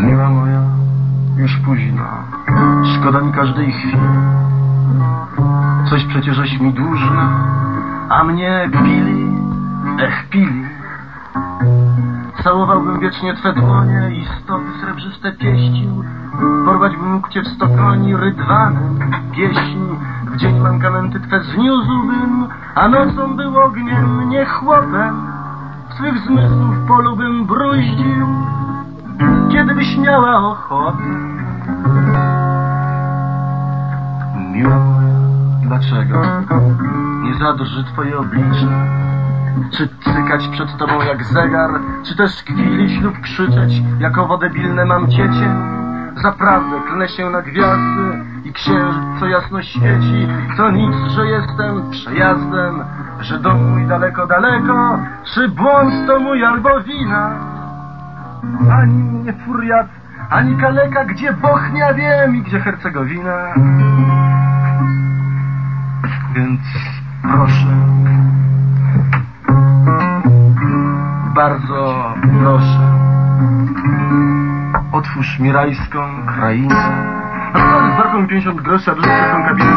Miła moja, już późno. Szkoda mi każdej chwili. Coś przecieżeś mi dłuży, a mnie pili, ech pili. Całowałbym wiecznie Twe dłonie i stopy srebrzyste pieścił. Porwać bym mógł Cię w stokroni rydwanem pieśni Dzień mankamenty Twe zniósłbym, a nocą był ogniem, nie chłopem. Twych zmysłów polu bym bruździł, kiedy byś miała ochotę. Miła dlaczego nie zadrży Twoje oblicze? Czy cykać przed tobą jak zegar, czy też kwilić lub krzyczeć, jako wodebilne mam ciecie? Zaprawdę klnę się na gwiazdy i księżyc, co jasno świeci. To nic, że jestem przejazdem, że dom mój daleko, daleko, czy błąd to mój albo wina? Ani mnie furiat, ani kaleka, gdzie Bochnia wiem i gdzie Hercegowina. Więc proszę, bardzo proszę, otwórz mi rajską krainę. Barką 50 groszy, a dużo taką kabinę.